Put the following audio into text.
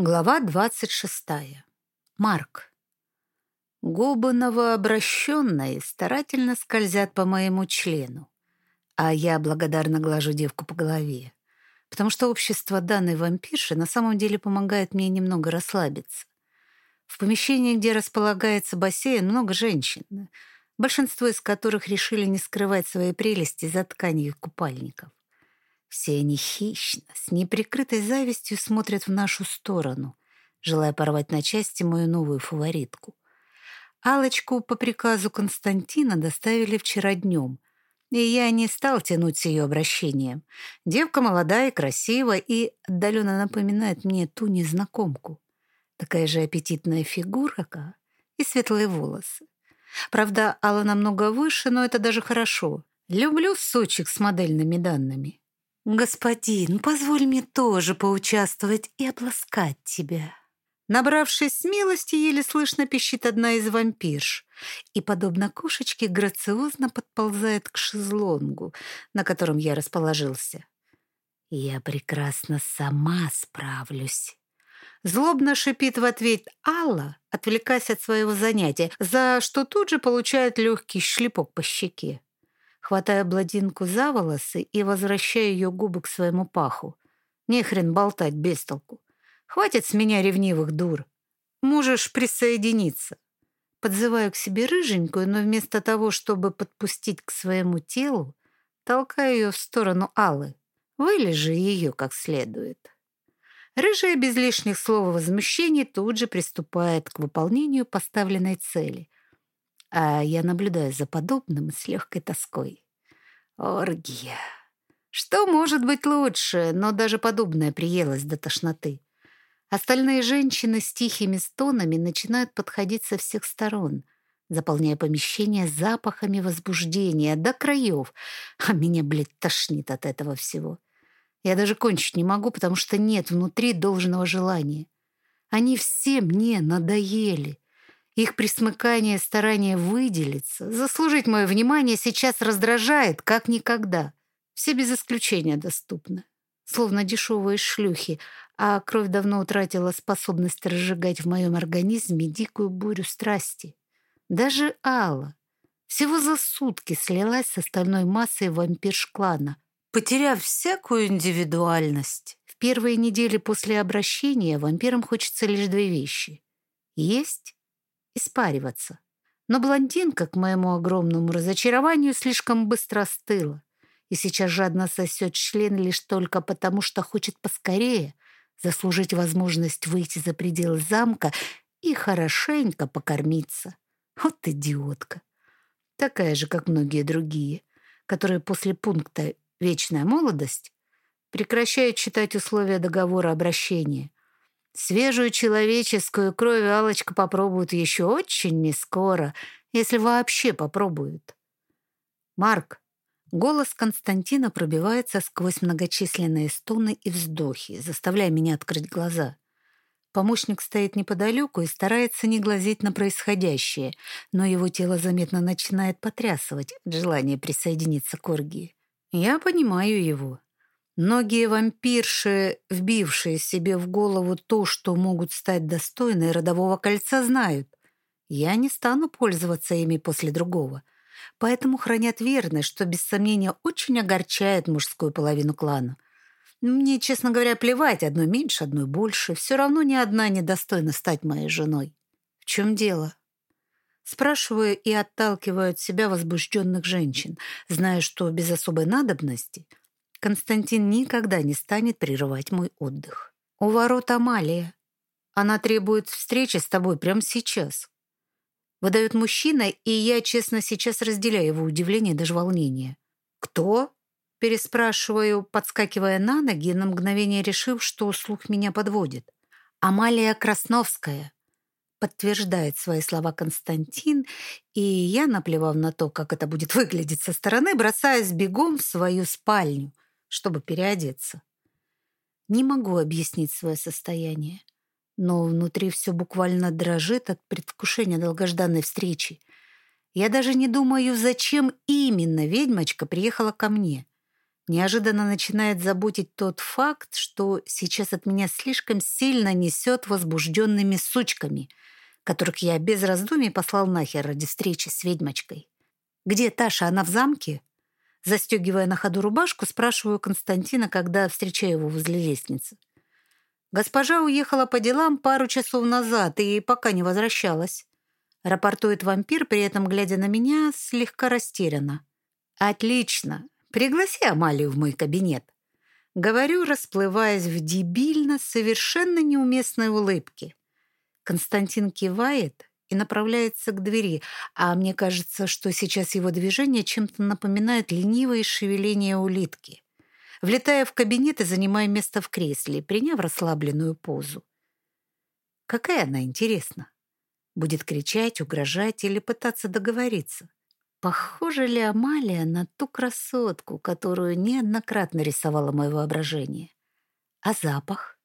Глава двадцать шестая. Марк. Губы новообращенные старательно скользят по моему члену, а я благодарно глажу девку по голове, потому что общество данной вампирши на самом деле помогает мне немного расслабиться. В помещении, где располагается бассейн, много женщин, большинство из которых решили не скрывать свои прелести за тканью купальников. Все они хищно, с неприкрытой завистью смотрят в нашу сторону, желая порвать на части мою новую фаворитку. Алочку по приказу Константина доставили вчера днем, и я не стал тянуть с ее обращением. Девка молодая красивая и отдаленно напоминает мне ту незнакомку. Такая же аппетитная фигурка и светлые волосы. Правда, Алла намного выше, но это даже хорошо. Люблю сучек с модельными данными. «Господин, позволь мне тоже поучаствовать и обласкать тебя». Набравшись смелости, еле слышно пищит одна из вампирш и, подобно кошечке, грациозно подползает к шезлонгу, на котором я расположился. «Я прекрасно сама справлюсь». Злобно шипит в ответ Алла, отвлекаясь от своего занятия, за что тут же получает легкий шлепок по щеке хватая бладинку за волосы и возвращая ее губы к своему паху. Не хрен болтать без толку. Хватит с меня ревнивых дур. Можешь присоединиться. Подзываю к себе рыженькую, но вместо того, чтобы подпустить к своему телу, толкаю ее в сторону Аллы. Вылежи ее как следует. Рыжая без лишних слов возмущений тут же приступает к выполнению поставленной цели — а я наблюдаю за подобным с легкой тоской. Оргия. Что может быть лучше, но даже подобное приелось до тошноты. Остальные женщины с тихими стонами начинают подходить со всех сторон, заполняя помещение запахами возбуждения до краев, а меня, блядь, тошнит от этого всего. Я даже кончить не могу, потому что нет внутри должного желания. Они все мне надоели. Их присмыкание старание выделиться, заслужить мое внимание сейчас раздражает, как никогда. Все без исключения доступны. Словно дешевые шлюхи, а кровь давно утратила способность разжигать в моем организме дикую бурю страсти. Даже Алла всего за сутки слилась с остальной массой вампирш-клана, потеряв всякую индивидуальность. В первые недели после обращения вампирам хочется лишь две вещи — есть испариваться. Но блондинка, к моему огромному разочарованию, слишком быстро остыла и сейчас жадно сосет член лишь только потому, что хочет поскорее заслужить возможность выйти за пределы замка и хорошенько покормиться. Вот идиотка. Такая же, как многие другие, которые после пункта «Вечная молодость» прекращают читать условия договора обращения Свежую человеческую кровь Алочка попробует еще очень не скоро, если вообще попробует. Марк. Голос Константина пробивается сквозь многочисленные стоны и вздохи, заставляя меня открыть глаза. Помощник стоит неподалеку и старается не глазеть на происходящее, но его тело заметно начинает потрясывать от желания присоединиться к оргии. Я понимаю его. Многие вампирши, вбившие себе в голову то, что могут стать достойной родового кольца, знают. Я не стану пользоваться ими после другого. Поэтому хранят верность, что без сомнения очень огорчает мужскую половину клана. Мне, честно говоря, плевать, одной меньше, одной больше. Все равно ни одна не достойна стать моей женой. В чем дело? Спрашиваю и отталкиваю от себя возбужденных женщин, зная, что без особой надобности – Константин никогда не станет прерывать мой отдых. У ворот Амалия. Она требует встречи с тобой прямо сейчас. Выдает мужчина, и я, честно, сейчас разделяю его удивление и даже волнение. «Кто?» — переспрашиваю, подскакивая на ноги, на мгновение решив, что слух меня подводит. «Амалия Красновская», — подтверждает свои слова Константин, и я, наплевав на то, как это будет выглядеть со стороны, бросаюсь бегом в свою спальню — чтобы переодеться. Не могу объяснить свое состояние, но внутри все буквально дрожит от предвкушения долгожданной встречи. Я даже не думаю, зачем именно ведьмочка приехала ко мне. Неожиданно начинает заботить тот факт, что сейчас от меня слишком сильно несет возбужденными сучками, которых я без раздумий послал нахер ради встречи с ведьмочкой. «Где Таша? Она в замке?» Застегивая на ходу рубашку, спрашиваю Константина, когда встречаю его возле лестницы. Госпожа уехала по делам пару часов назад и пока не возвращалась. Рапортует вампир, при этом глядя на меня, слегка растерянно. «Отлично. Пригласи Амалию в мой кабинет». Говорю, расплываясь в дебильно, совершенно неуместной улыбке. Константин кивает и направляется к двери, а мне кажется, что сейчас его движение чем-то напоминает ленивое шевеление улитки. Влетая в кабинет и занимая место в кресле, приняв расслабленную позу. Какая она, интересна? Будет кричать, угрожать или пытаться договориться? Похожа ли Амалия на ту красотку, которую неоднократно рисовало мое воображение? А запах?